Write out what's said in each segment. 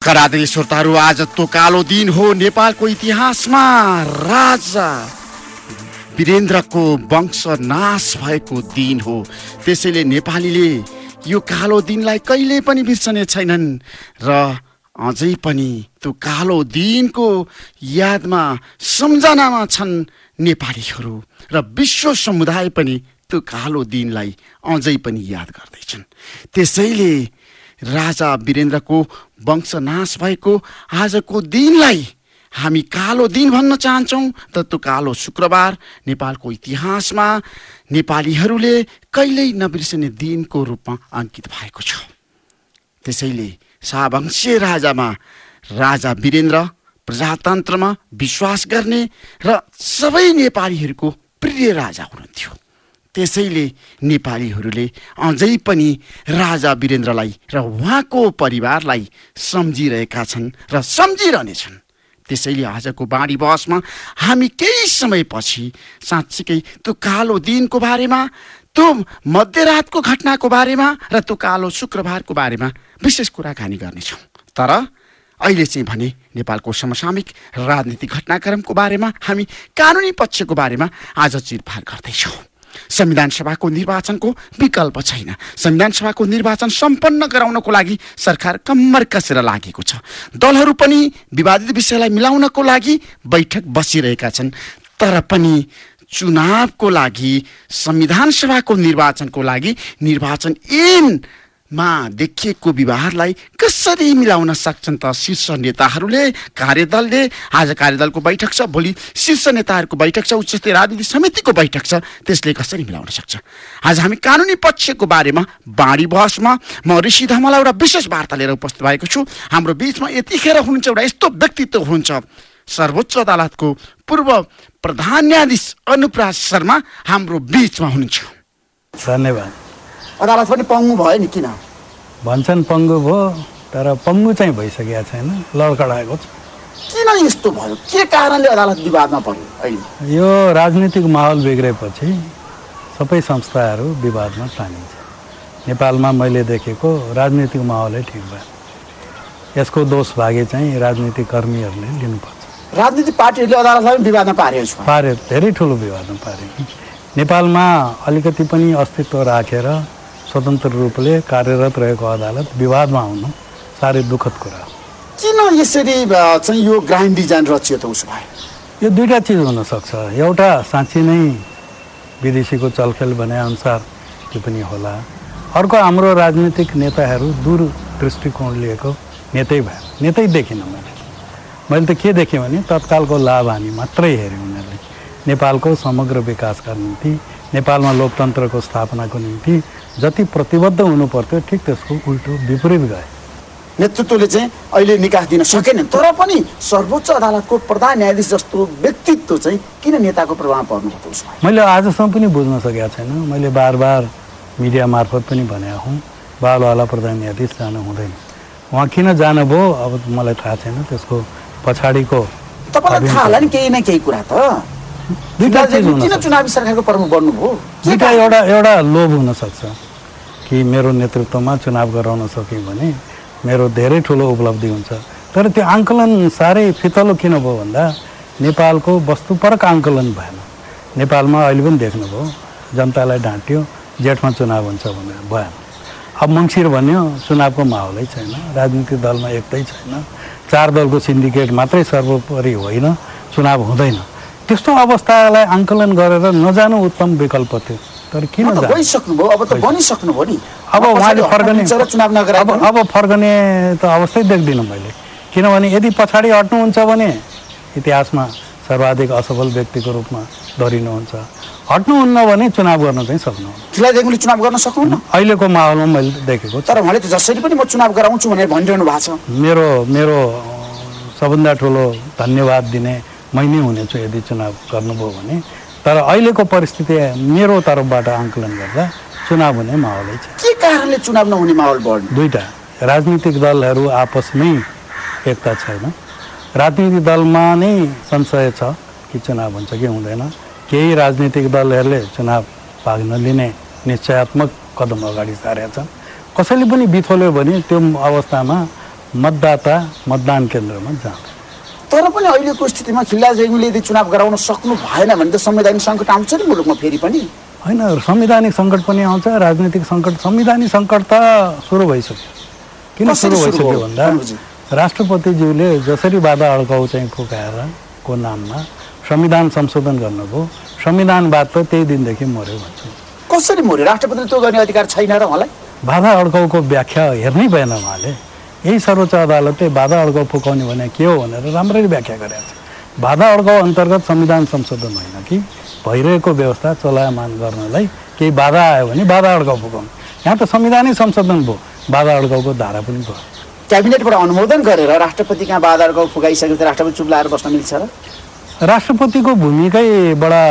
करादरी श्रोताहरू आज तो कालो दिन हो नेपालको इतिहासमा। राजा वीरेन्द्रको वंश नाश भएको दिन हो। त्यसैले नेपालीले यो कालो दिनलाई कहिले पनि बिर्सने छैनन् र अझै पनि त्यो कालो दिनको यादमा सम्झनामा छन् नेपालीहरू र विश्व समुदाय पनि त्यो कालो दिनलाई अझै पनि याद गर्दैछन्। त्यसैले राजा वीरेन्द्रको वंशनाश भएको आजको दिनलाई हामी कालो दिन भन्न चाहन्छौँ। त त्यो कालो शुक्रबार नेपालको इतिहासमा नेपालीहरूले कहिल्यै नबिर्सने दिनको रूपमा अङ्कित भएको छ। त्यसैले शाहवंशीय राजामा राजा वीरेन्द्र प्रजातन्त्रमा विश्वास गर्ने र सबै नेपालीहरूको प्रिय राजा हुनुहुन्थ्यो। त्यसैले नेपालीहरूले अझै पनि राजा वीरेन्द्रलाई र उहाँको परिवारलाई सम्झिरहेका छन् र सम्झिरहनेछन्। त्यसैले आजको बाणी बहसमा हामी केही समयपछि साँच्चीकै त्यो कालो दिनको बारेमा त्यो मध्यरातको घटनाको बारेमा र त्यो कालो शुक्रबारको बारेमा विशेष कुराकानी गर्नेछौँ। तर अहिले चाहिँ भने नेपालको समसामयिक राजनीतिक घटनाक्रमको बारेमा हामी कानुनी पक्षको बारेमा आज चिरफार गर्दैछौँ। संविधान सभाको निर्वाचनको विकल्प छैन। संविधान सभाको निर्वाचन सम्पन्न गराउनको लागि सरकार कम्मर कसेर लागेको छ। दलहरू पनि विवादित विषयलाई मिलाउनको लागि बैठक बसिरहेका छन्। तर पनि चुनावको लागि संविधान सभाको निर्वाचनको लागि निर्वाचन ऐन मा देखिएको विवाहलाई कसरी मिलाउन सक्छन् त शीर्ष नेताहरूले? कार्यदलले? आज कार्यदलको बैठक छ भोलि शीर्ष नेताहरूको बैठक छ उच्च स्तरीय राजनीति समितिको बैठक छ। त्यसले कसरी मिलाउन सक्छ? आज हामी कानुनी पक्षको बारेमा बाढी बहसमा म ऋषि धमला एउटा विशेष वार्ता लिएर उपस्थित भएको छु। हाम्रो बिचमा यतिखेर हुनुहुन्छ एउटा यस्तो व्यक्तित्व हुनुहुन्छ सर्वोच्च अदालतको पूर्व प्रधान न्यायाधीश अनुप्राज शर्मा हाम्रो बिचमा हुनुहुन्छ। धन्यवाद। अदालत पनि पङ्गु भयो नि किन? भन्छन् पङ्गु भयो तर पङ्गु चाहिँ भइसकेको छैन लडकडाएको छ। किन यस्तो भयो? के कारणले अदालत विवादमा पर्यो अहिले? यो राजनीतिक माहौल बिग्रेपछि सबै संस्थाहरू विवादमा तानिन्छ। नेपालमा मैले देखेको राजनीतिक माहौलै ठिक भयो यसको दोष भागे चाहिँ राजनीतिक कर्मीहरूले लिनुपर्छ। राजनीतिक पार्टीहरूले अदालतलाई विवादमा पारेको छ। पारे धेरै ठुलो विवादमा पारे। नेपालमा अलिकति पनि अस्तित्व राखेर स्वतन्त्र रूपले कार्यरत रहेको अदालत विवादमा आउनु साह्रै दुःखद कुरा किन यसरी चाहिँ यो ग्रान्ड डिजाइन रचियो त उसो भए यो दुईवटा चिज हुनसक्छ एउटा साँच्ची नै विदेशीको चलखेल भनेअनुसार त्यो पनि होला अर्को हाम्रो राजनीतिक नेताहरू दूर दृष्टिकोण लिएको नेतै भयो नेतै देखिनँ मैले मैले त के देखेँ भने तत्कालको लाभ हानि मात्रै हेरेँ उनीहरूले नेपालको समग्र विकासका निम्ति नेपालमा लोकतन्त्रको स्थापनाको निम्ति जति प्रतिबद्ध हुनु पर्थ्यो ठिक त्यसको उल्टो विपरीत गए। नेतृत्वले चाहिँ अहिले निकास दिन सकेन तर पनि सर्वोच्च अदालतको प्रधान न्यायाधीश जस्तो व्यक्तित्व चाहिँ किन नेताको प्रभाव पर्नु मैले आजसम्म पनि बुझ्न सकेको छैन। मैले बार बार मिडिया मार्फत पनि भनेको हुँ बालवाला प्रधान न्यायाधीश जानु हुँदैन। उहाँ किन जानुभयो अब मलाई थाहा छैन त्यसको पछाडिको तपाईँलाई थाहा होला नि केही न केही कुरा त। किन चुनावी सरकारको प्रमुख बन्नुभयो? दुईवटा? एउटा एउटा लोभ हुनसक्छ कि मेरो नेतृत्वमा चुनाव गराउन सक्यो भने मेरो धेरै ठुलो उपलब्धि हुन्छ। तर त्यो आङ्कलन साह्रै फितलो किन भयो भन्दा नेपालको वस्तुपरक आङ्कलन भएन। नेपालमा अहिले पनि देख्नुभयो जनतालाई ढाँट्यो जेठमा चुनाव हुन्छ भनेर भएन। अब मङ्सिर भन्यो चुनावको माहौलै छैन राजनीतिक दलमा एकतै छैन चार दलको सिन्डिकेट मात्रै सर्वोपरि होइन चुनाव हुँदैन। त्यस्तो अवस्थालाई आङ्कलन गरेर नजानु उत्तम विकल्प थियो। तर किन? गइसक्नुभयो अब त बनिसक्नुभयो नि। अब उहाँले पछाडि फर्कने हट्नुहुन्छ र चुनाव नगराइ अब अब फर्कने त अवस्थै देख्दिनँ मैले। किनभने यदि पछाडि हट्नुहुन्छ भने इतिहासमा सर्वाधिक असफल व्यक्तिको रूपमा धरिनुहुन्छ। हट्नुहुन्न भने चुनाव गर्न चाहिँ देखिले चुनाव गर्न सक्नुहुन्न। अहिलेको माहौलमा मैले देखेको तर उहाँले त जसरी पनि म चुनाव गराउँछु भनेर भनिरहनु भएको छ। मेरो मेरो सबभन्दा ठुलो धन्यवाद दिने मै नै हुनेछु यदि चुनाव गर्नुभयो भने। तर अहिलेको परिस्थिति मेरो तर्फबाट आङ्कलन गर्दा चुनाव हुने माहौलै छ। के कारणले चुनाव नहुने माहौल बढ्नु दुईवटा राजनीतिक दलहरू आपसमै एकता छैन। राजनीतिक दलमा नै संशय छ कि चुनाव हुन्छ कि हुँदैन। केही राजनीतिक दलहरूले चुनाव भाग नलिने निश्चयात्मक कदम अगाडि सारेका छन्। कसैले पनि बिथोल्यो भने त्यो अवस्थामा मतदाता मतदान केन्द्रमा जाँदैन तर पनि अहिलेको स्थितिमा रेग्मीले यदि चुनाव गराउन सक्नु भएन भने त संवैधानिक सङ्कट आउँछ नि मुलुकमा फेरि पनि। होइन संवैधानिक सङ्कट पनि आउँछ राजनीतिक सङ्कट संवैधानिक सङ्कट त सुरु भइसक्यो। किन सुरु भइसक्यो? भन्दा। राष्ट्रपतिज्यूले जसरी बाधा अड्काउ चाहिँ फुकाएर को नाममा संविधान संशोधन गर्नुभयो संविधानवाद त त्यही दिनदेखि मऱ्यो भन्छु। कसरी मर्यो राष्ट्रपतिले त्यो गर्ने अधिकार छैन र उहाँलाई? बाधा अड्काउको व्याख्या हेर्नै भएन उहाँले। यही सर्वोच्च अदालतले बाधा अड्काउ फुकाउने भने के हो भनेर राम्ररी व्याख्या गरेको छ बाधा अड्काउ अन्तर्गत संविधान संशोधन होइन कि? भइरहेको व्यवस्था चलायमान गर्नलाई केही बाधा आयो भने बाधा अड्काउ फुकाउनु। यहाँ त संविधानै संशोधन भयो। बाधा अड्काउको धारा पनि भयो। क्याबिनेटबाट अनुमोदन गरेर राष्ट्रपति कहाँ बाधाको फुकाइसकेपछि राष्ट्रपति चुप लाएर बस्न मिल्छ र? राष्ट्रपतिको भूमिकै बडा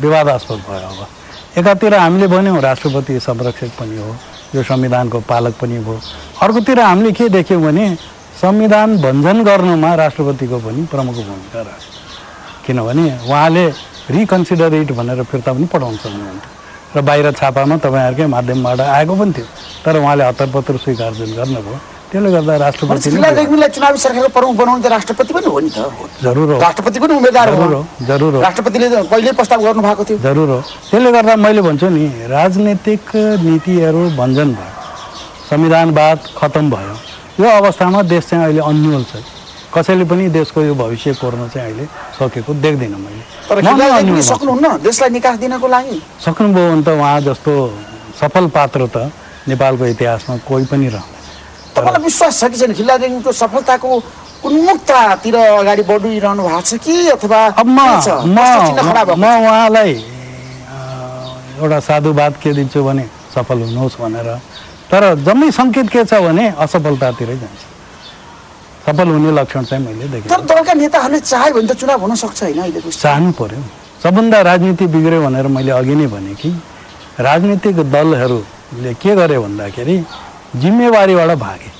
विवादास्पद भयो अब। एकातिर हामीले भन्यौँ राष्ट्रपति संरक्षक पनि हो। यो संविधानको पालक पनि भयो अर्कोतिर हामीले के देख्यौँ भने संविधान भञ्जन गर्नुमा राष्ट्रपतिको पनि प्रमुख भूमिका रह्यो किनभने उहाँले रिकन्सिडर इट भनेर फिर्ता पनि पठाउन सक्नुहुन्थ्यो। र बाहिर छापामा तपाईँहरूकै माध्यमबाट आएको पनि थियो। तर उहाँले हत्तरपत्र स्वीकार जुन गर्नुभयो। त्यसले गर्दा राष्ट्रपति रेग्मीलाई चुनावी सरकारको प्रमुख बनाउनु त राष्ट्रपति पनि हो नि त। जरुर हो। राष्ट्रपति पनि उम्मेद्वार जरुर हो। जरुर हो। राष्ट्रपतिले त पहिल्यै प्रस्ताव गर्नु भएको थियो। जरुर हो। त्यसले गर्दा मैले भन्छु नि राजनीतिक नीतिहरू भञ्जन भयो। संविधानवाद खतम भयो। यो अवस्थामा देश चाहिँ अहिले अन्यल छ। कसैले पनि देशको यो भविष्य कोर्न चाहिँ अहिले सकेको देख्दिनँ मैले। सक्नुहुन्न। देशलाई निकास दिनको लागि। सक्नुभयो भने त उहाँ जस्तो सफल पात्र त नेपालको इतिहासमा कोही पनि रहँदैन। तपाईँलाई विश्वास छ कि छैन? खिल्लाज रेग्मीको सफलताको उन्मुक्ततिर अगाडि बढिरहनु भएको छ कि अथवा म उहाँलाई एउटा साधुवाद के दिन्छु भने सफल हुनुहोस् भनेर। तर जम्मै सङ्केत के छ भने असफलतातिरै जान्छ। सफल हुने लक्षण चाहिँ मैले देखेँ तर दलका नेताहरूले चाह्यो भने त चुनाव हुन सक्छ होइन अहिलेको स्थिति? चाहनु पर्यो। सबभन्दा राजनीति बिग्रियो भनेर मैले अघि नै भने कि राजनीतिक दलहरूले के गरे भन्दाखेरि जिम्मेवारीबाट भागे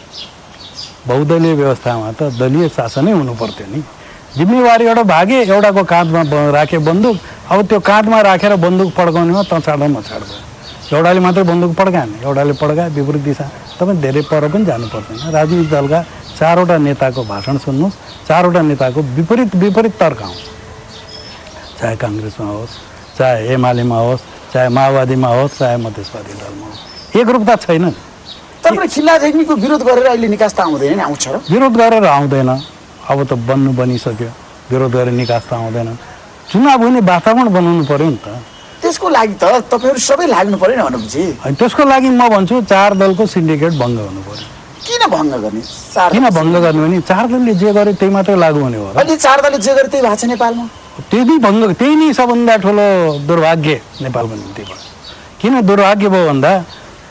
बहुदलीय व्यवस्थामा त दलीय शासनै हुनु पर्थ्यो नि जिम्मेवारीबाट भागे एउटाको काँधमा राखे बन्दुक अब त्यो काँधमा राखेर बन्दुक पड्काउनेमा तछाड मछाड भयो एउटाले मात्रै बन्दुक पड्काएन एउटाले पड्काए विपरीत दिशा तपाईँ धेरै पर पनि जानु पर्दैन राजनीतिक दलका चारवटा नेताको भाषण सुन्नुहोस् चारवटा नेताको विपरीत विपरीत तर्क आउँछ चाहे काङ्ग्रेसमा होस् चाहे एमालेमा होस् चाहे माओवादीमा होस् चाहे मधेसवादी दलमा होस् एकरूपता छैन तर पनि खिल्लाज रेग्मीको विरोध गरेर अहिले निकास त आउँदैन नि आउँछ र। विरोध गरेर आउँदैन। अब त बन्नु बनिसक्यो। विरोध गरेर निकास त आउँदैन। चुनाव हुने वातावरण बनाउनु पर्यो नि त। त्यसको लागि त तपाईँहरू सबै लाग्नु पर्यो नि अनि त्यसको लागि म भन्छु चार दलको सिन्डिकेट भङ्ग हुनु पर्यो किन भङ्ग गर्ने? चार किन भङ्ग गर्ने भने चार दलले जे गर्यो त्यही मात्रै लागु हुने हो अहिले चार दलले जे गरे त्यही भएको छ नेपालमा। त्यही नै भङ्ग त्यही नै सबभन्दा ठुलो दुर्भाग्य नेपालको निम्ति भयो। किन दुर्भाग्य भयो भन्दा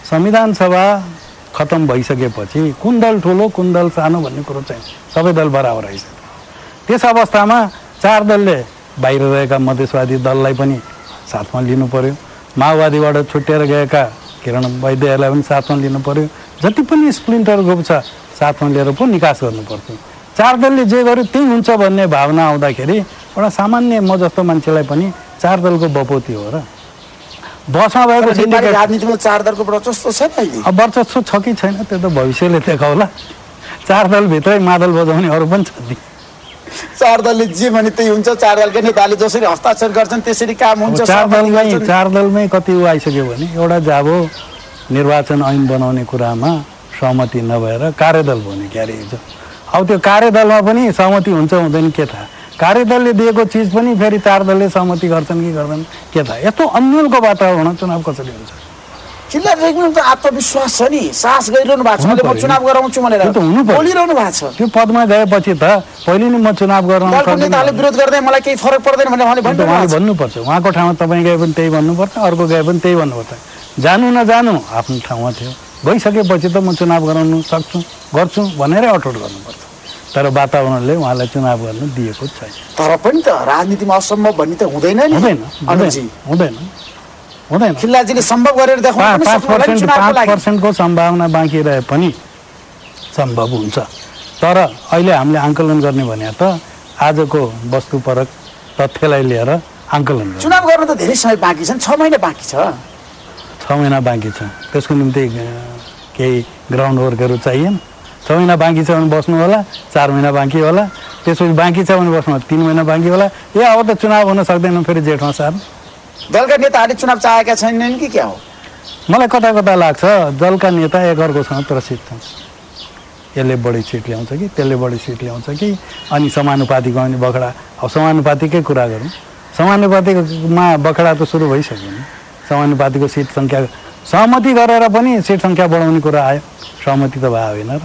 संविधान सभा खतम भइसकेपछि कुन दल ठुलो कुन दल सानो भन्ने कुरो चाहिँ सबै दल बराबर आइसक्यो। त्यस अवस्थामा चार दलले बाहिर रहेका मधेसवादी दललाई पनि साथमा लिनु पर्यो। माओवादीबाट छुट्टिएर गएका किरण वैद्यहरूलाई पनि साथमा लिनु पर्यो। जति पनि स्प्लिन्टर ग्रुप छ साथमा लिएर पो निकास गर्नु पर्थ्यो चार दलले जे गर्यो त्यही हुन्छ भन्ने भावना आउँदाखेरि एउटा सामान्य म जस्तो मान्छेलाई पनि चार दलको बपौती हो र। बसमा भएको राजनीतिमा चार दलको प्रशस्त छ नि अहिले अब वर्चस्व छ कि छैन त्यो त भविष्यले देखाउला चार दलभित्रै मादल बजाउने अरू पनि छ नि। चार दलले जे भने त्यही हुन्छ चार दलका नेताले जसरी हस्ताक्षर गर्छन् त्यसरी काम हुन्छ चार दलमै। चार दलमै कति ऊ आइसक्यो भने एउटा जाबो निर्वाचन ऐन बनाउने कुरामा सहमति नभएर कार्यदल भने के अरे हिजो। अब त्यो कार्यदलमा पनि सहमति हुन्छ हुँदैन के थाहा। कार्यदलले दिएको चिज पनि फेरि चार दलले सहमति गर्छन् कि गर्दैन? के थाहा? यस्तो अन्यलको वातावरण चुनाव कसरी हुन्छ? खिल्लाज रेग्मीमा त आत्मविश्वास छ नि। साहस गरिरहनु भएको छ। मैले म। चुनाव गराउँछु भनेर त। बोलिरहनु भएको छ। त्यो पदमा गएपछि त पहिले नै म चुनाव सक्दिनँ। नेताले विरोध गर्दै मलाई केही फरक पर्दैन भनेर उहाँले उहाँले भन्नुपर्छ। उहाँको ठाउँमा तपाईँ गए पनि त्यही भन्नुपर्छ अर्को गए पनि त्यही भन्नुपर्छ। जानु नजानु आफ्नो ठाउँमा थियो। गइसकेपछि त म चुनाव गराउनु सक्छु गर्छु भनेरै अठोट गर्नुपर्छ। तर वातावरणले उहाँलाई चुनाव गर्नु दिएको छैन। तर पनि त राजनीतिमा असम्भव भन्ने त हुँदैन नि। हुँदैन हुँदैन हुँदैन खिल्लाजीले सम्भव गरेर देखाउनु पाँच पर्सेन्ट पाँच पर्सेन्टको सम्भावना बाँकी रहे पनि सम्भव हुन्छ। तर अहिले हामीले आङ्कलन गर्ने भने त आजको वस्तुपरक तथ्यलाई लिएर आङ्कलन चुनाव गर्न त धेरै समय बाँकी छन्। छ महिना बाँकी छ। छ महिना बाँकी छ। त्यसको निम्ति केही ग्राउन्ड वर्कहरू चाहिएन? छ महिना बाँकी छ भने बस्नु होला चार महिना बाँकी होला त्यसपछि बाँकी छ भने बस्नु होला तिन महिना बाँकी होला ए अब त चुनाव हुन सक्दैन फेरि जेठमा सार दलका नेताहरूले चुनाव चाहेका छैनन् कि क्या हो? मलाई कता कता लाग्छ दलका नेता एकअर्कोसँग त्रसित छन्। यसले बढी सिट ल्याउँछ कि त्यसले बढी सिट ल्याउँछ कि अनि समानुपातिको अनि बखडा। अब समानुपातिकै कुरा गरौँ। समानुपातिकमा बखडा त सुरु भइसक्यो नि। समानुपातिको सिट सङ्ख्या सहमति गरेर पनि सिट सङ्ख्या बढाउने कुरा आयो। सहमति त भयो होइन र।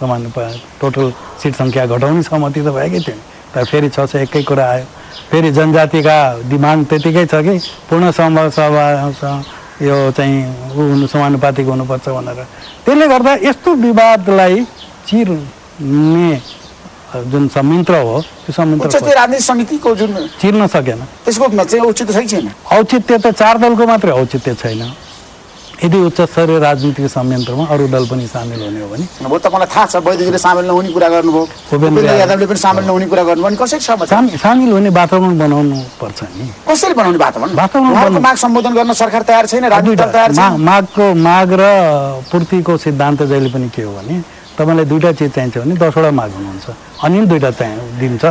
समानुपा टोटल सिट सङ्ख्या घटाउने सहमति त भएकै थियो नि। तर फेरि छ सय एकै कुरा आयो। फेरि जनजातिका डिमान्ड त्यतिकै छ कि पूर्ण सभा सभा यो चाहिँ ऊ हुनु समानुपातिक हुनुपर्छ भनेर। त्यसले गर्दा यस्तो विवादलाई चिर्ने जुन संयन्त्र हो त्यो संयन्त्र राजनीतिक समितिको जुन चिर्न सकेन। त्यसको चाहिँ औचित्य छैन। औचित्य त चार दलको मात्रै औचित्य छैन। यदि उच्च स्तरीय राजनीतिक संयन्त्रमा अरू दल पनि सामेल हुने हो भने अब तपाईँलाई थाहा छ वैद्यजीले सामेल नहुने कुरा गर्नुभयो। भूपेन्द्र भूपेन्द्र यादव। यादवले पनि सामेल नहुने कुरा गर्नुभयो अनि कसरी छ? साम- सामेल हुने वातावरण बनाउनु पर्छ नि। कसरी बनाउने वातावरण? वातावरण माग सम्बोधन गर्न सरकार तयार छैन राजनीतिक तयार छैन। मागको माग र पूर्तिको सिद्धान्त जहिले पनि के हो भने तपाईँलाई दुइटा चिज चाहिन्छ भने दसवटा माग हुनुहुन्छ। अनि दुइटा चाहिँ दिन्छ।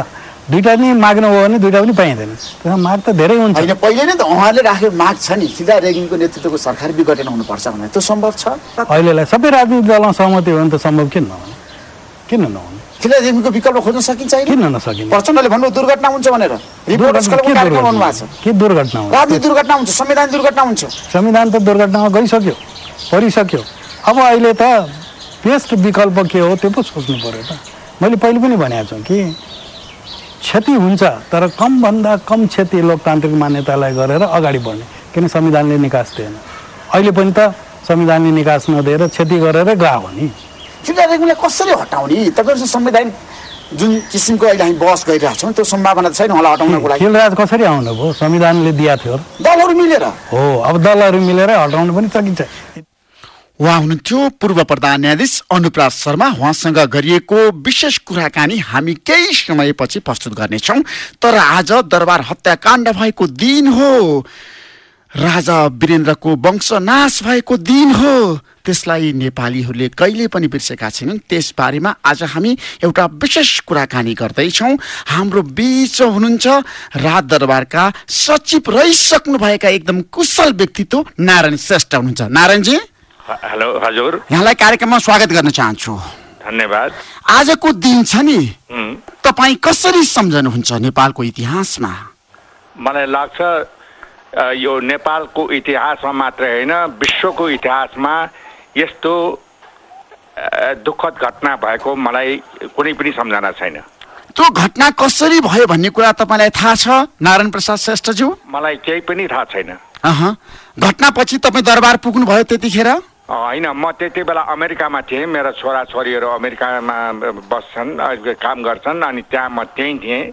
दुइटा नि माग्नु हो भने दुइटा पनि पाइँदैन। त्यसमा माग त धेरै हुन्छ। होइन पहिले नै त उहाँले राखेको माग छ नि। सिधा रेग्मीको नेतृत्वको सरकार विघटन हुनुपर्छ भनेर त्यो सम्भव छ। अहिलेलाई सबै राजनीतिक दलमा सहमति हो भने त सम्भव किन नहुने? किन नहुने? सिधा रेग्मीको विकल्प खोज्न सकिन्छ किन नसकिने प्रचण्डले भन्नु दुर्घटना हुन्छ भनेर। के दुर्घटना? भन्नुभएको छ। के दुर्घटना हो राजनीतिक दुर्घटना हुन्छ संविधान दुर्घटना हुन्छ। संविधान त दुर्घटनामा गइसक्यो परिसक्यो। अब अहिले त बेस्ट विकल्प के हो त्यो पो सोच्नु पऱ्यो त। मैले पहिले पनि भनेको छु कि क्षति हुन्छ तर कमभन्दा कम क्षति लोकतान्त्रिक मान्यतालाई गरेर अगाडि बढ्ने। किन संविधानले निकास दिएन? अहिले पनि त संविधानले निकास नदिएर क्षति गरेर गएको हो नि। कसरी हटाउने? तपाईँहरू संविधान जुन किसिमको अहिले हामी बहस गरिरहेको छौँ त्यो सम्भावना छैन होला हटाउनको लागि। खेलराज कसरी आउनु भयो संविधानले दिएको थियो। दलहरू मिलेर। हो अब दलहरू मिलेर हटाउनु पनि सकिन्छ। उहाँ हुनुहुन्थ्यो पूर्व प्रधान न्यायाधीश अनुप्राज शर्मा उहाँसँग गरिएको विशेष कुराकानी हामी केही समयपछि प्रस्तुत गर्नेछौँ। तर आज दरबार हत्याकाण्ड भएको दिन हो। राजा वीरेन्द्रको वंशनाश भएको दिन हो। त्यसलाई नेपालीहरूले कहिले पनि बिर्सेका छैनन्। त्यसबारेमा आज हामी एउटा विशेष कुराकानी गर्दैछौँ। हाम्रो बिच हुनुहुन्छ राज दरबारका सचिव रहिसक्नुभएका एकदम कुशल व्यक्तित्व नारायण श्रेष्ठ हुनुहुन्छ। नारायणजी? हेलो हजुर। यहाँलाई कार्यक्रममा स्वागत गर्न चाहन्छु। धन्यवाद। आजको दिन छ नि तपाईँ कसरी सम्झनुहुन्छ नेपालको इतिहासमा? मलाई लाग्छ यो नेपालको इतिहासमा मात्रै होइन विश्वको इतिहासमा यस्तो दुःखद घटना भएको मलाई कुनै पनि सम्झना छैन। त्यो घटना कसरी भयो भन्ने कुरा तपाईँलाई थाहा छ नारायण प्रसाद श्रेष्ठज्यू? मलाई केही पनि थाहा छैन। घटनापछि तपाईँ दरबार पुग्नुभयो त्यतिखेर? होइन म त्यति बेला अमेरिकामा थिएँ मेरा छोराछोरीहरू अमेरिकामा बस्छन् काम गर्छन् अनि त्यहाँ म त्यहीँ थिएँ।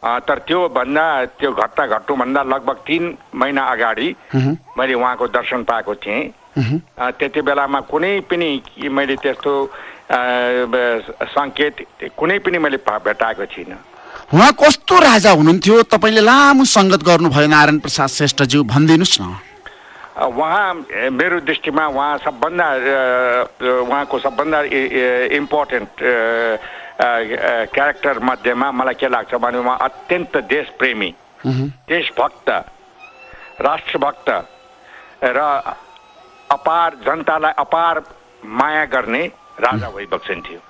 तर त्योभन्दा त्यो घटना घट्नुभन्दा लगभग तिन महिना अगाडि मैले उहाँको दर्शन पाएको थिएँ। त्यति बेलामा कुनै पनि मैले त्यस्तो सङ्केत कुनै पनि मैले भेटाएको थिइनँ। उहाँ कस्तो राजा हुनुहुन्थ्यो? तपाईँले लामो सङ्गत गर्नुभयो नारायण प्रसाद श्रेष्ठज्यू भनिदिनुहोस् न। उहाँ मेरो दृष्टिमा उहाँ सबभन्दा उहाँको सबभन्दा इम्पोर्टेन्ट क्यारेक्टर मध्येमा मलाई के लाग्छ भने उहाँ अत्यन्त देशप्रेमी देशभक्त राष्ट्रभक्त र अपार जनतालाई अपार माया गर्ने राजा भइबक्छन् थियो।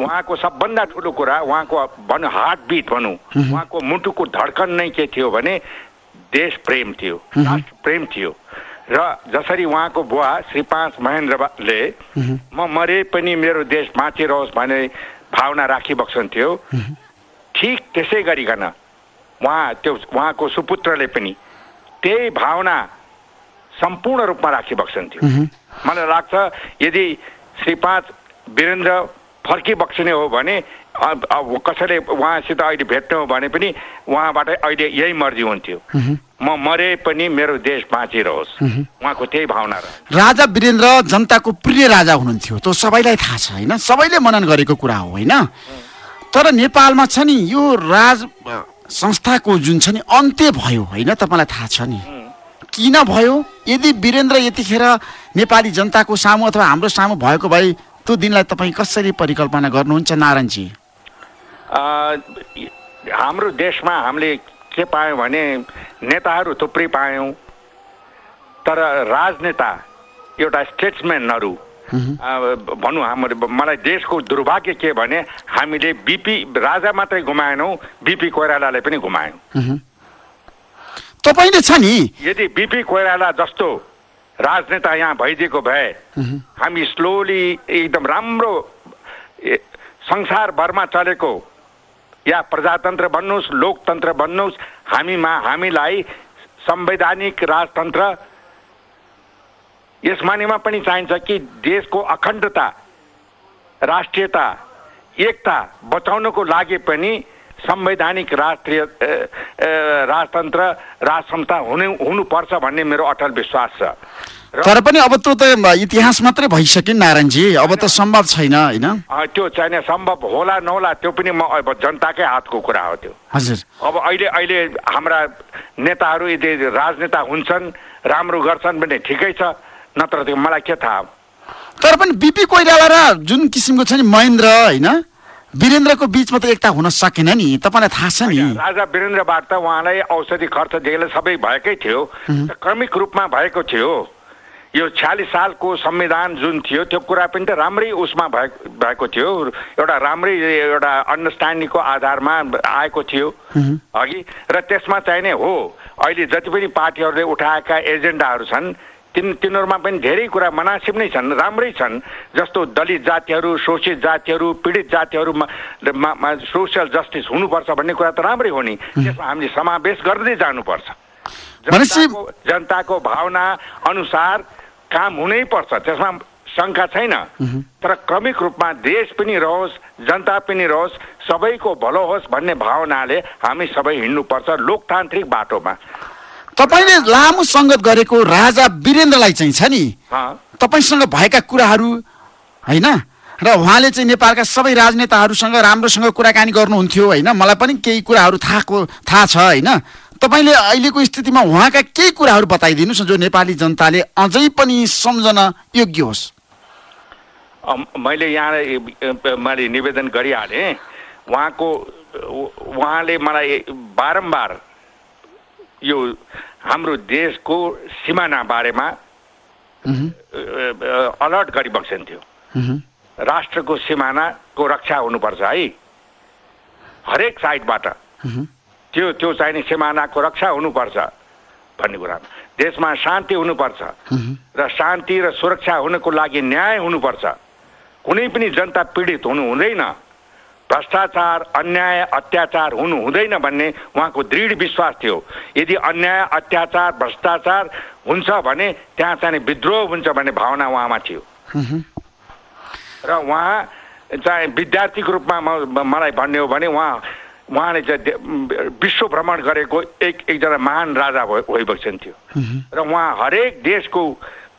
उहाँको सबभन्दा ठुलो कुरा उहाँको भनौँ हार्ट बिट भनौँ उहाँको मुटुको धड्कन नै के थियो भने देश प्रेम थियो राष्ट्र प्रेम थियो। र जसरी उहाँको बुवा श्री पाँच महेन्द्रले म मरे पनि मेरो देश बाँचिरहोस् भन्ने भावना राखिबक्छन् थियो। ठिक त्यसै गरिकन उहाँ त्यो उहाँको सुपुत्रले पनि त्यही भावना सम्पूर्ण रूपमा राखिबक्छन् थियो। मलाई लाग्छ यदि श्री पाँच वीरेन्द्र फर्किबक्सिने हो भने अब कसैले उहाँसित अहिले भेट्नु हो भने पनि उहाँबाट अहिले यही मर्जी हुन्थ्यो। म मरे पनि मेरो देश बाँचिरहोस् उहाँको त्यही भावना र। राजा वीरेन्द्र जनताको प्रिय राजा हुनुहुन्थ्यो। त्यो सबैलाई थाहा छ होइन? सबैले मनन गरेको कुरा हो होइन? तर नेपालमा छ नि यो राज संस्थाको जुन छ नि अन्त्य भयो होइन? तपाईँलाई थाहा छ नि। किन भयो? यदि वीरेन्द्र यतिखेर नेपाली जनताको सामु अथवा हाम्रो सामु भएको भए त्यो दिनलाई तपाईँ कसरी परिकल्पना गर्नुहुन्छ नारायणजी? हाम्रो देशमा हामीले के पायौँ भने नेताहरू थुप्रै पायौँ। तर राजनेता एउटा स्टेट्सम्यानहरू भनौँ हाम्रो मलाई देशको दुर्भाग्य के भने हामीले बिपी राजा मात्रै गुमाएनौँ बिपी कोइरालालाई पनि गुमायौँ। तपाईँले छ नि? यदि बिपी कोइराला जस्तो राजनेता यहाँ भइदिएको भए हामी स्लोली एकदम राम्रो संसारभरमा चलेको या प्रजातन्त्र भन्नुहोस् लोकतन्त्र भन्नुहोस् हामीमा हामीलाई संवैधानिक राजतन्त्र यस मानेमा पनि चाहिन्छ कि देशको अखण्डता राष्ट्रियता एकता बचाउनको लागि पनि संवैधानिक राष्ट्रिय राजतन्त्र राज संस्था हुने हुनुपर्छ भन्ने मेरो अटल विश्वास छ। तर पनि अब त्यो त इतिहास मात्रै भइसक्यो नारायणजी। अब त सम्भव छैन होइन? त्यो चाहिने सम्भव होला नहोला त्यो पनि म अब जनताकै हातको कुरा हो त्यो। हजुर। अब अहिले अहिले हाम्रा नेताहरू यदि राजनेता हुन्छन् राम्रो गर्छन् भने ठिकै छ नत्र त्यो मलाई के थाहा। तर पनि बिपी कोइराला र जुन किसिमको छ नि महेन्द्र होइन? वीरेन्द्रको बिचमा त एकता हुन सकेन नि तपाईँलाई थाहा छ नि। राजा वीरेन्द्रबाट त उहाँलाई औषधि खर्च दिएर सबै भएकै थियो। क्रमिक रूपमा भएको थियो। यो छ्यालिस सालको संविधान जुन थियो त्यो कुरा पनि त राम्रै उसमा भए भएको थियो। एउटा राम्रै एउटा अन्डरस्ट्यान्डिङको आधारमा आएको थियो। अघि र त्यसमा चाहिने हो। अहिले जति पनि पार्टीहरूले उठाएका एजेन्डाहरू छन् तिन तिनीहरूमा पनि धेरै कुरा मनासिब नै छन् राम्रै छन् जस्तो दलित जातिहरू शोषित जातिहरू पीडित जातिहरूमा सोसियल जस्टिस हुनुपर्छ भन्ने कुरा त राम्रै हो नि। त्यसमा हामीले समावेश गर्दै जानुपर्छ। जनताको भावना अनुसार काम हुनै पर्छ त्यसमा शङ्का छैन। तर क्रमिक रूपमा देश पनि रहोस् जनता पनि रहोस् सबैको भलो होस् भन्ने भावनाले हामी सबै हिँड्नुपर्छ लोकतान्त्रिक बाटोमा। तपाईँले लामो सङ्गत गरेको राजा वीरेन्द्रलाई चाहिँ छ नि तपाईँसँग भएका कुराहरू होइन? र उहाँले चाहिँ नेपालका सबै राजनेताहरूसँग राम्रोसँग कुराकानी गर्नुहुन्थ्यो होइन? मलाई पनि केही कुराहरू थाहाको थाहा छ होइन? तपाईँले अहिलेको स्थितिमा उहाँका केही कुराहरू बताइदिनुहोस् न जो नेपाली जनताले अझै पनि सम्झन योग्य होस्। मैले यहाँ मैले निवेदन गरिहालेँ। उहाँको उहाँले मलाई बारम्बार यो हाम्रो देशको सिमाना बारेमा अलर्ट गरिबक्सन्थ्यो राष्ट्रको सिमानाको रक्षा हुनुपर्छ है। हरेक साइडबाट। त्यो त्यो चाहिने सिमानाको रक्षा हुनुपर्छ भन्ने कुरा। देशमा शान्ति हुनुपर्छ। र शान्ति र सुरक्षा हुनको लागि न्याय हुनुपर्छ। कुनै पनि जनता पीडित हुनु हुँदैन। भ्रष्टाचार अन्याय अत्याचार हुनु हुँदैन भन्ने उहाँको दृढ विश्वास थियो। यदि अन्याय अत्याचार भ्रष्टाचार हुन्छ भने त्यहाँ चाहिँ विद्रोह हुन्छ भन्ने भावना उहाँमा थियो। र उहाँ चाहिँ विद्यार्थीको रूपमा म- मलाई भन्ने हो भने उहाँ उहाँले चाहिँ विश्व भ्रमण गरेको एक एकजना महान राजा भइ- भइबक्सन्थ्यो र उहाँ हरेक देशको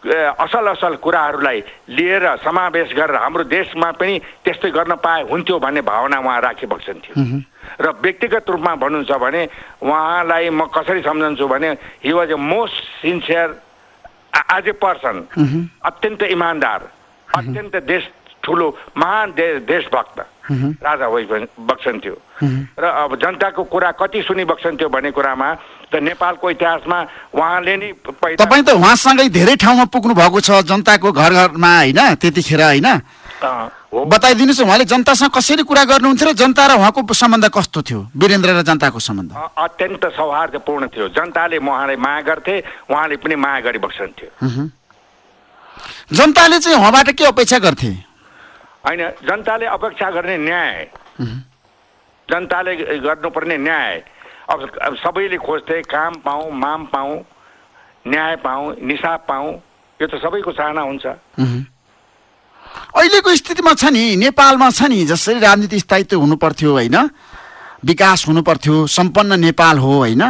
असल असल कुराहरूलाई लिएर समावेश गरेर हाम्रो देशमा पनि त्यस्तै गर्न पाए हुन्थ्यो भन्ने भावना उहाँ राखिबक्सन्थ्यो र व्यक्तिगत रूपमा भन्नुहुन्छ भने उहाँलाई म कसरी सम्झन्छु भने he was a most sincere as a person अत्यन्त इमान्दार अत्यन्त देश ठुलो महान दे, देशभक्त। राजा होइ बक्सन्थ्यो। र अब जनताको कुरा कति सुनि बक्सन्थ्यो भन्ने कुरामा त नेपालको इतिहासमा उहाँले नै तपाईँ त उहाँसँगै धेरै ठाउँमा पुग्नु भएको छ जनताको घर घरमा होइन त्यतिखेर होइन? बताइदिनुहोस् उहाँले जनतासँग कसरी कुरा गर्नुहुन्थ्यो र जनता र उहाँको सम्बन्ध कस्तो थियो? वीरेन्द्र र जनताको सम्बन्ध। अत्यन्त सौहार्दपूर्ण थियो। जनताले उहाँलाई माया गर्थे उहाँले पनि माया गरिबक्सन्थ्यो जनताले चाहिँ उहाँबाट के अपेक्षा गर्थे? होइन जनताले अपेक्षा गर्ने न्याय। जनताले गर्नुपर्ने न्याय। अब सबैले खोज्थे काम पाऊँ माम पाऊँ न्याय पाऊँ निसाब पाऊँ यो त सबैको चाहना हुन्छ। अहिलेको स्थितिमा छ नि नेपालमा छ नि जसरी राजनीति स्थायित्व हुनु पर्थ्यो होइन विकास हुनु पर्थ्यो सम्पन्न नेपाल हो होइन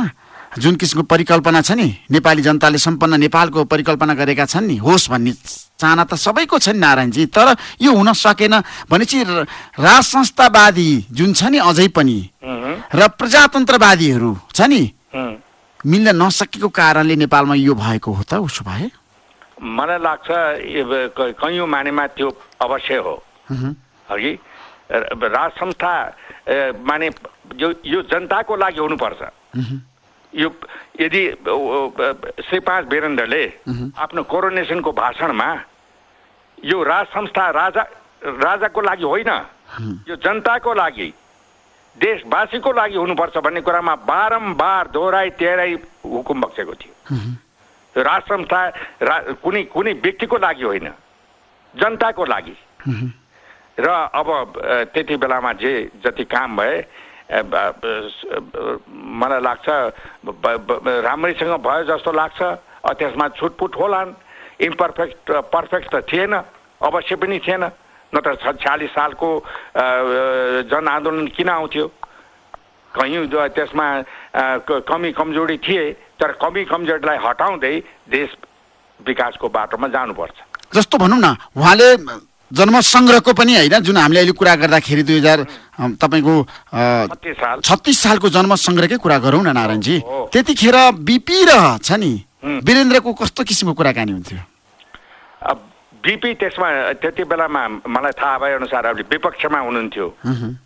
जुन किसिमको परिकल्पना छ नि नेपाली जनताले सम्पन्न नेपालको परिकल्पना गरेका छन् नि होस् भन्ने चाहना त सबैको छ नि नारायणजी तर यो हुन सकेन भनेपछि राज संस्थावादी जुन छ नि अझै पनि र प्रजातन्त्रवादीहरू छ नि। मिल्न नसकेको कारणले नेपालमा यो भएको हो त उसो भए मलाई लाग्छ कैयौँ मानेमा त्यो अवश्य हो। अघि राज संस्था माने यो जनताको लागि हुनुपर्छ। यो यदि श्री पाँच वीरेन्द्रले आफ्नो कोरोनेसनको भाषणमा यो राज संस्था राजा राजाको लागि होइन यो जनताको लागि देशवासीको लागि हुनुपर्छ भन्ने कुरामा बारम्बार दोहोऱ्याइ तेह्राइ हुकुम बक्सेको थियो। राज संस्था रा कुनै कुनै व्यक्तिको लागि होइन जनताको लागि। र अब त्यति बेलामा जे जति काम भए मलाई लाग्छ राम्रैसँग भयो जस्तो लाग्छ। त्यसमा छुटपुट होलान्। इम्पर्फेक्ट पर्फेक्ट त थिएन अवश्य पनि थिएन। नत्र छ छ्यालिस सालको जनआन्दोलन किन आउँथ्यो? कहीँ त्यसमा कमी कमजोरी थिए तर कमी कमजोरीलाई हटाउँदै देश विकासको बाटोमा जानुपर्छ। जस्तो भनौँ न उहाँले जन्म सङ्ग्रहको पनि होइन जुन हामीले अहिले कुरा गर्दाखेरि दुई हजार तपाईँको छत्तिस साल। छत्तिस सालको जन्म सङ्ग्रहकै कुरा गरौँ न नारायणजी। त्यतिखेर बिपी र छ नि। वीरेन्द्रको कस्तो किसिमको कुराकानी हुन्थ्यो? बिपी त्यसमा त्यति बेलामा मलाई थाहा भए अनुसार अब विपक्षमा हुनुहुन्थ्यो।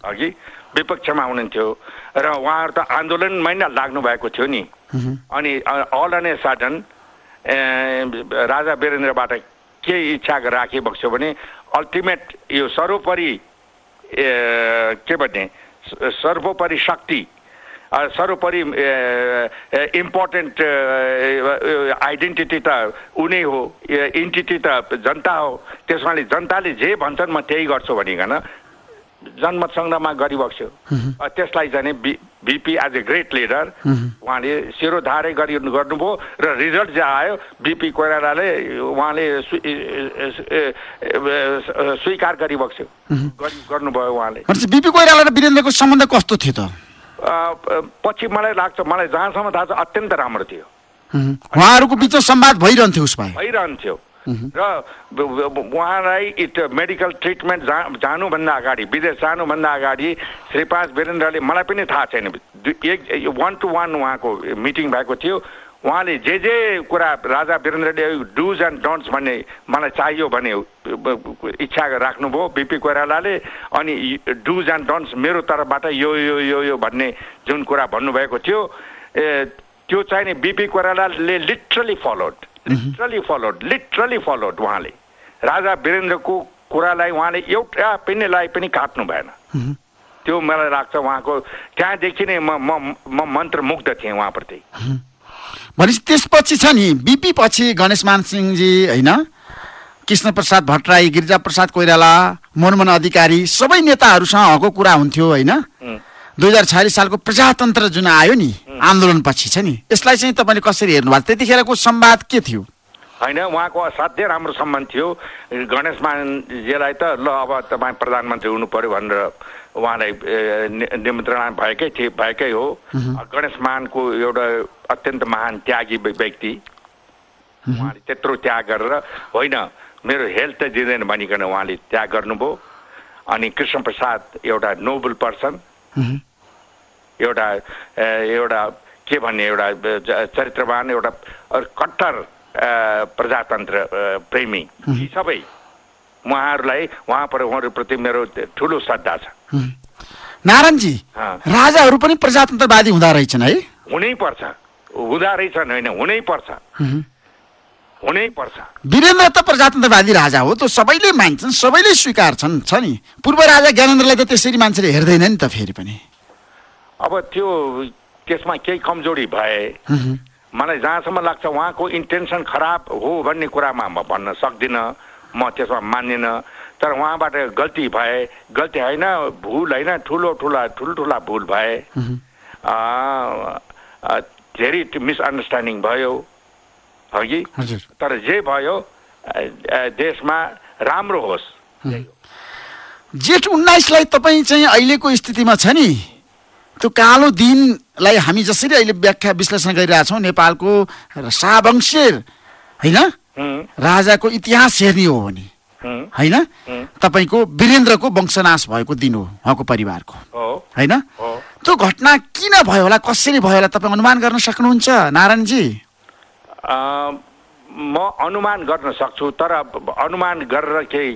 अघि विपक्षमा हुनुहुन्थ्यो। र उहाँहरू त आन्दोलनमै नै लाग्नु भएको थियो नि। अनि अल एन ए सडन राजा वीरेन्द्रबाट के इच्छा राखे बक्स्यो भने अल्टिमेट यो सर्वोपरि के भन्ने? सर्वोपरि शक्ति। सर्वोपरि इम्पोर्टेन्ट आइडेन्टिटी त उनी हो इन्टिटी त जनता हो। त्यसमाले जनताले जे भन्छन् म त्यही गर्छु भनिकन। जनमत सङ्ग्रहमा गरिबक्स्यो त्यसलाई चाहिँ B BP as a great leader उहाँले शिरोधारै गरि गर्नुभयो र रिजल्ट जे आयो बिपी कोइरालाले उहाँले स्वीकार गरिबक्स्यो गरि- गर्नुभयो उहाँले। बिपी कोइराला र वीरेन्द्रको सम्बन्ध कस्तो थियो त? पछि मलाई लाग्छ मलाई जहाँसम्म थाहा छ अत्यन्त राम्रो थियो। उहाँहरूको बिचमा संवाद भइरहन्थ्यो उस भए भइरहन्थ्यो। र ब- ब- उहाँलाई इट मेडिकल ट्रिटमेन्ट जा जानुभन्दा अगाडि विदेश जानुभन्दा अगाडि श्री पाँच वीरेन्द्रले मलाई पनि थाहा छैन। एक वान टू वान उहाँको मिटिङ भएको थियो। उहाँले जे जे कुरा राजा वीरेन्द्रले डुज एन्ड डोन्ट्स भन्ने मलाई चाहियो भने इच्छा राख्नुभयो बिपी कोइरालाले। अनि डुज एन्ड डोन्ट्स मेरो तर्फबाट यो यो यो यो भन्ने जुन कुरा भन्नुभएको थियो त्यो चाहिँ नि BP कोइरालाले literally followed literally followed literally followed उहाँले राजा वीरेन्द्रको कुरालाई उहाँले एउटा पिन्नेलाई पनि काट्नु भएन त्यो मलाई लाग्छ उहाँको त्यहाँदेखि नै म म म मन्त्रमुग्ध थिएँ उहाँप्रति भनेपछि त्यसपछि छ नि बिपी पछि गणेश मान सिंहजी होइन? कृष्ण प्रसाद भट्टराई गिरिजा प्रसाद कोइराला मनमोहन अधिकारी सबै नेताहरूसँगको कुरा हुन्थ्यो होइन? दुई हजार छयालिस सालको प्रजातन्त्र जुन आयो नि आन्दोलन पछि छ नि यसलाई चाहिँ तपाईँले कसरी हेर्नु भएको त्यतिखेरको संवाद के थियो? होइन उहाँको असाध्यै राम्रो सम्बन्ध थियो। गणेश मानजीलाई त ल अब तपाईँ प्रधानमन्त्री हुनु पर्यो भनेर उहाँलाई निमन्त्रणा भएकै थिए भएकै हो। गणेश मानको एउटा अत्यन्त महान त्यागी व्य- व्यक्ति। उहाँले त्यत्रो त्याग गरेर होइन मेरो हेल्थ त दिँदैन भनिकन उहाँले त्याग गर्नुभयो। अनि कृष्ण प्रसाद एउटा नोबल पर्सन। एउटा एउटा के भन्ने एउटा चरित्रवान एउटा कट्टर प्रजातन्त्र प्रेमी। यी सबै उहाँहरूलाई उहाँपर उहाँहरूप्रति मेरो ठुलो श्रद्धा छ। नारायणजी। राजाहरू पनि प्रजातन्त्रवादी हुँदा रहेछन् है? हुनै पर्छ। हुँदा रहेछन् होइन हुनै पर्छ। हुनै पर्छ। वीरेन्द्र त प्रजातन्त्रवादी राजा हो त्यो सबैले मान्छन् सबैले स्वीकार्छन् छ नि। पूर्व राजा ज्ञानेन्द्रलाई त त्यसरी मान्छेले हेर्दैन नि त फेरि पनि। अब त्यो त्यसमा केही कमजोरी भए मलाई जहाँसम्म लाग्छ उहाँको इन्टेन्सन खराब हो भन्ने कुरामा म भन्न सक्दिनँ म त्यसमा मान्दिनँ। तर उहाँबाट गल्ती भए गल्ती होइन भुल होइन ठुलो ठुला ठुल्ठुला भुल भए धेरै मिसअन्डरस्ट्यान्डिङ भयो अघि हजुर। तर जे भयो देशमा राम्रो होस्। जेठ उन्नाइसलाई तपाईँ चाहिँ अहिलेको स्थितिमा छ नि? त्यो कालो दिनलाई हामी जसरी अहिले व्याख्या विश्लेषण गरिरहेछौँ नेपालको शाहवंशीय होइन? राजाको इतिहास हेर्ने हो भने। होइन? तपाईँको वीरेन्द्रको वंशनाश भएको दिन हो उहाँको परिवारको। हो। होइन? त्यो घटना किन भयो होला कसरी भयो होला तपाईँ अनुमान गर्न सक्नुहुन्छ नारायणजी? म अनुमान गर्न सक्छु तर अनुमान गरेर केही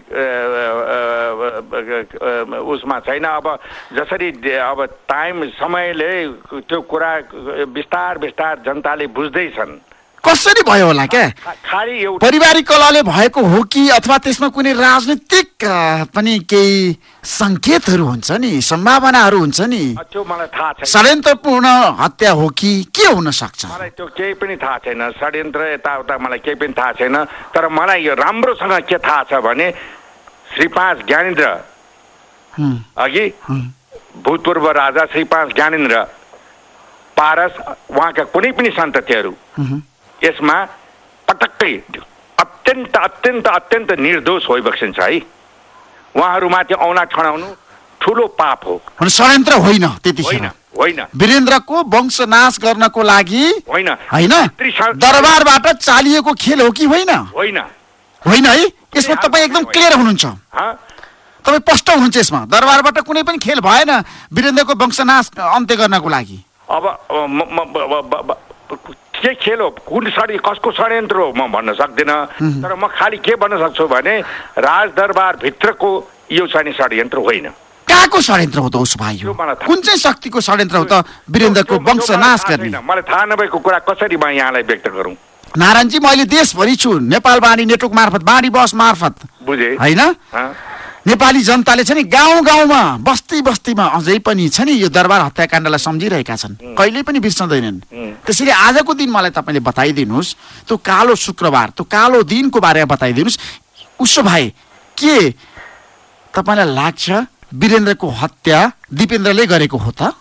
उसमा छैन। अब जसरी अब टाइम समयले त्यो कुरा बिस्तार बिस्तार जनताले बुझ्दैछन्। कसरी भयो होला क्या? पारिवारिक कलहले भएको हो कि अथवा त्यसमा कुनै राजनीतिक पनि केही सङ्केतहरू हुन्छ नि सम्भावनाहरू हुन्छ नि? षड्यन्त्रपूर्ण हत्या हो कि के हुन सक्छ? मलाई त्यो केही पनि थाहा छैन। षड्यन्त्र यताउता मलाई केही पनि थाहा छैन। तर मलाई यो राम्रोसँग के थाहा छ भने श्री पाँच ज्ञानेन्द्र। अघि भूतपूर्व राजा श्री पाँच ज्ञानेन्द्र। पारस उहाँका कुनै पनि सन्ततिहरू। यसमा पटक्कै अत्यन्त अत्यन्त अत्यन्त निर्दोष होइबक्सिन्छ है उहाँहरूमाथि औँला ठडाउनु ठुलो पाप हो। षड्यन्त्र होइन त्यतिखेर। होइन होइन। वीरेन्द्रको वंशनाश गर्नको लागि होइन। होइन दरबारबाट चालिएको खेल हो कि होइन? होइन। होइन है? यसमा तपाईँ एकदम क्लियर हुनुहुन्छ? तपाईँ स्पष्ट हुनुहुन्छ यसमा। दरबारबाट कुनै पनि खेल भएन वीरेन्द्रको वंशनाश अन्त्य गर्नको लागि। अब के खेल? हो कुन षड्य कसको षड्यन्त्र हो? म भन्न सक्दिनँ। तर म खालि के भन्न सक्छु भने राजदरबारभित्रको यो चाहिँ षड्यन्त्र होइन। कहाँको षड्यन्त्र हो त उसो भाइ कुन चाहिँ शक्तिको षड्यन्त्र हो त? वीरेन्द्रको त्यो- त्यो वंश मलाई नाश थाहा गर्ने। मलाई थाहा नभएको कुरा कसरी म यहाँलाई व्यक्त गरौँ? नारायणजी मैले देशभरि छु। नेपाल बाणी नेटवर्क मार्फत बाणी बस मार्फत। बुझे। होइन? नेपाली जनताले छ नि गाउँ गाउँमा बस्ती बस्तीमा अझै पनि छ नि यो दरबार हत्याकाण्डलाई सम्झिरहेका छन्। कहिल्यै पनि बिर्सँदैनन्। त्यसैले आजको दिन मलाई तपाईँले बताइदिनुहोस् त्यो कालो शुक्रबार त्यो कालो दिनको बारेमा बताइदिनुहोस्। उसो भए के तपाईँलाई लाग्छ? वीरेन्द्रको हत्या दिपेन्द्रले गरेको हो त?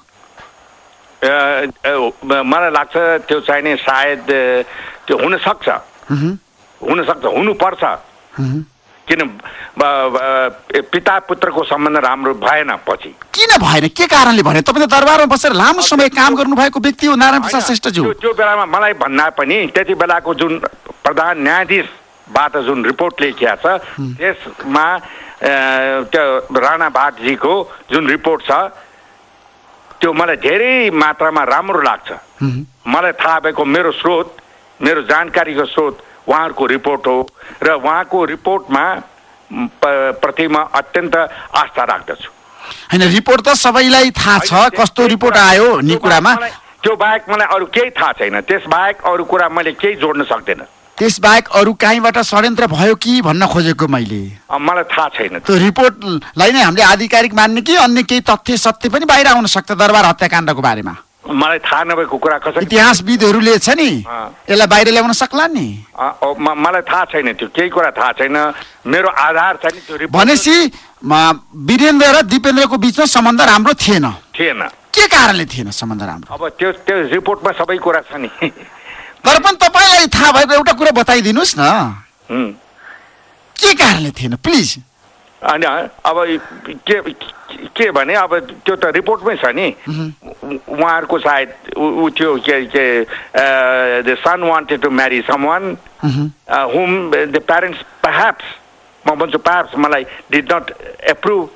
मलाई लाग्छ त्यो चाहिने सायद त्यो हुनसक्छ। हुनसक्छ हुनुपर्छ। किन पिता पुत्रको सम्बन्ध राम्रो भएन पछि? किन भएन? के कारणले भने तपाईँ त दरबारमा बसेर लामो समय काम गर्नुभएको व्यक्ति हो नारायण प्रसाद श्रेष्ठज्यू त्यो बेलामा मलाई भन्दा पनि त्यति बेलाको जुन प्रधान न्यायाधीशबाट जुन रिपोर्ट लेखिया छ त्यसमा त्यो राणा भाटजीको जुन रिपोर्ट छ त्यो मलाई धेरै मात्रामा राम्रो लाग्छ। मलाई थाहा भएको मेरो स्रोत मेरो जानकारीको स्रोत उहाँहरूको रिपोर्ट हो र उहाँको रिपोर्टमा प्रति म अत्यन्त आस्था राख्दछु। होइन रिपोर्ट त सबैलाई थाहा छ कस्तो रिपोर्ट आयो नि कुरामा। त्यो बाहेक मलाई अरू केही थाहा छैन। त्यस बाहेक अरू कुरा मैले केही जोड्न सक्दिनँ। त्यसबाहेक अरू काहीँबाट षड्यन्त्र भयो कि भन्न खोजेको मैले? मलाई थाहा छैन। त्यो रिपोर्टलाई नै हामीले आधिकारिक मान्ने कि अन्य केही तथ्य सत्य पनि बाहिर आउन सक्छ दरबार हत्याकाण्डको बारेमा? मलाई थाहा नभएको कुरा कसरी? इतिहासविदहरूले छ नि। यसलाई बाहिर ल्याउन सक्लान् नि। मलाई थाहा छैन त्यो केही कुरा थाहा छैन। मेरो आधार छ नि त्यो भनेपछि वीरेन्द्र र दिपेन्द्रको बिचमा सम्बन्ध राम्रो थिएन। थिएन। के कारणले थिएन सम्बन्ध राम्रो? अब त्यो त्यो रिपोर्टमा सबै कुरा छ नि। तर पनि तपाईँलाई थाहा भएको एउटा कुरा बताइदिनुहोस् न। के कारणले थिएन प्लिज? अनि अब के के भने अब त्यो त रिपोर्टमै छ नि। उहाँहरूको सायद उ थियो के के son wanted to marry someone whom the parents perhaps म भन्छु perhaps मलाई डिड नट एप्रुभ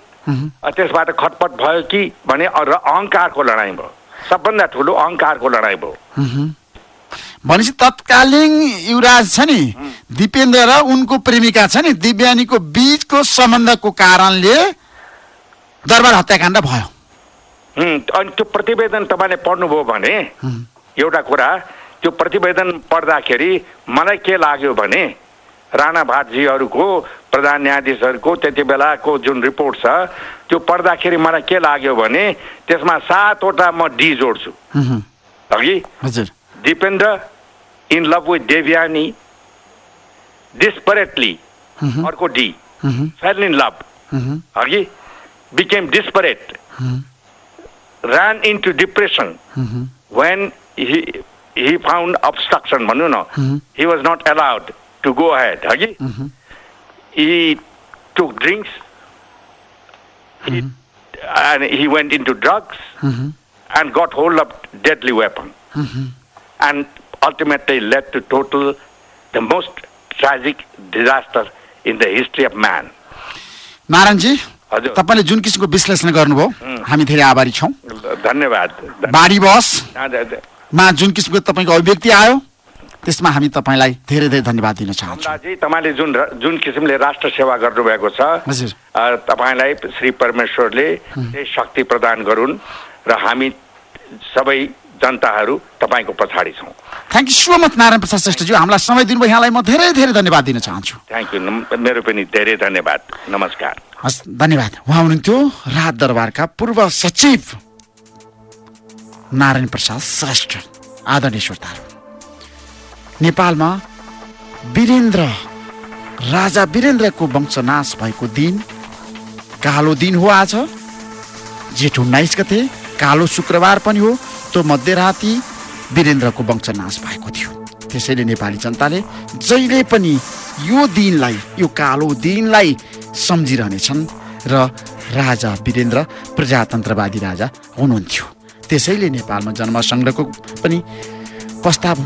त्यसबाट खटपट भयो कि भने र अहङ्कारको लडाइँ भयो। सबभन्दा ठुलो अहङ्कारको लडाइँ भयो। भनेपछि तत्कालीन युवराज छ नि दिपेन्द्र र उनको प्रेमिका छ नि दिव्यानीको बिचको सम्बन्धको कारणले दरबार हत्याकाण्ड भयो। अनि त्यो प्रतिवेदन तपाईँले पढ्नुभयो भने एउटा कुरा त्यो प्रतिवेदन पढ्दाखेरि मलाई के लाग्यो भने राणा भाटजीहरूको प्रधान न्यायाधीशहरूको त्यति बेलाको जुन रिपोर्ट छ त्यो पढ्दाखेरि मलाई के लाग्यो भने त्यसमा सातवटा म डी जोड्छु। Mhm. अघि in love with Devyani desperately, mm-hmm. or Kodi, mm-hmm. fell in love, mm-hmm. okay? became desperate, mm-hmm. ran into depression mm-hmm. when he he found obstruction, you know. Mm-hmm. He was not allowed to go ahead. Okay? He took drinks, he, and he went into drugs and got hold of deadly weapon and ultimately led to total the most tragic disaster in the history of man. नारायणजी तपाईँले जुन किसिमको विश्लेषण गर्नुभयो हामी धेरै आभारी छौँ। धन्यवाद। बाढी बस ध- ध- मा जुन किसिमको तपाईँको अभिव्यक्ति आयो त्यसमा हामी तपाईँलाई धेरै धेरै धन्यवाद दिन चाहन्छौँ। तपाईँले जुन जुन किसिमले राष्ट्र सेवा गर्नुभएको छ तपाईँलाई श्री परमेश्वरले त्यही शक्ति प्रदान गरून् र हामी सबै जनताहरू तपाईँको पछाडि छौँ। Thank you so much Narayan Prasad श्रेष्ठज्यू हामीलाई समय दिनुभयो। यहाँलाई म धेरै धेरै धन्यवाद दिन चाहन्छु। थ्याङ्क यू मेरो पनि धेरै धन्यवाद। नमस्कार। हस् धन्यवाद। उहाँ हुनुहुन्थ्यो राज दरबारका पूर्व सचिव नारायण प्रसाद श्रेष्ठ आदरणीय श्रोताहरू। नेपालमा वीरेन्द्र राजा वीरेन्द्रको वंशनाश भएको दिन कालो दिन हो आज। जेठ उन्नाइस गते कालो शुक्रबार पनि हो। त्यो मध्यराति वीरेन्द्रको वंशनाश भएको थियो। त्यसैले नेपाली जनताले जहिले पनि यो दिनलाई यो कालो दिनलाई सम्झिरहनेछन् र राजा वीरेन्द्र प्रजातन्त्रवादी राजा हुनुहुन्थ्यो। त्यसैले नेपालमा जन्म सङ्ग्रहको पनि प्रस्ताव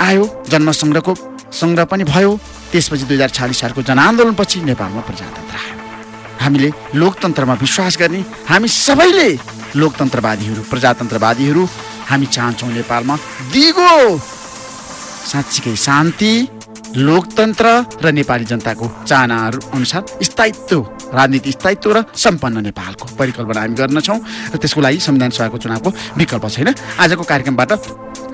आयो जन्म सङ्ग्रहको सङ्ग्रह पनि भयो। त्यसपछि दुई हजार छयालिस सालको जनआन्दोलनपछि नेपालमा प्रजातन्त्र आयो। हामीले लोकतन्त्रमा विश्वास गर्ने हामी सबैले लोकतन्त्रवादीहरू प्रजातन्त्रवादीहरू हामी चाहन्छौँ नेपालमा। दिगो। साँच्चीकै शान्ति लोकतन्त्र र नेपाली जनताको चाहनाहरू अनुसार स्थायित्व राजनीति स्थायित्व र सम्पन्न नेपालको परिकल्पना हामी गर्नेछौँ। र त्यसको लागि संविधान सभाको चुनावको विकल्प छैन। आजको कार्यक्रमबाट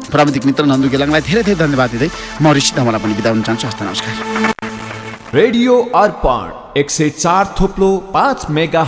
प्राविधिक मित्र नन्दु गेलाङलाई धेरै धेरै धन्यवाद दिँदै म ऋषि धमला पनि बिदा हुन चाहन्छु। हस्त नमस्कार। रेडियो अर्पण एक सय चार थोप्लो पाँच मेगा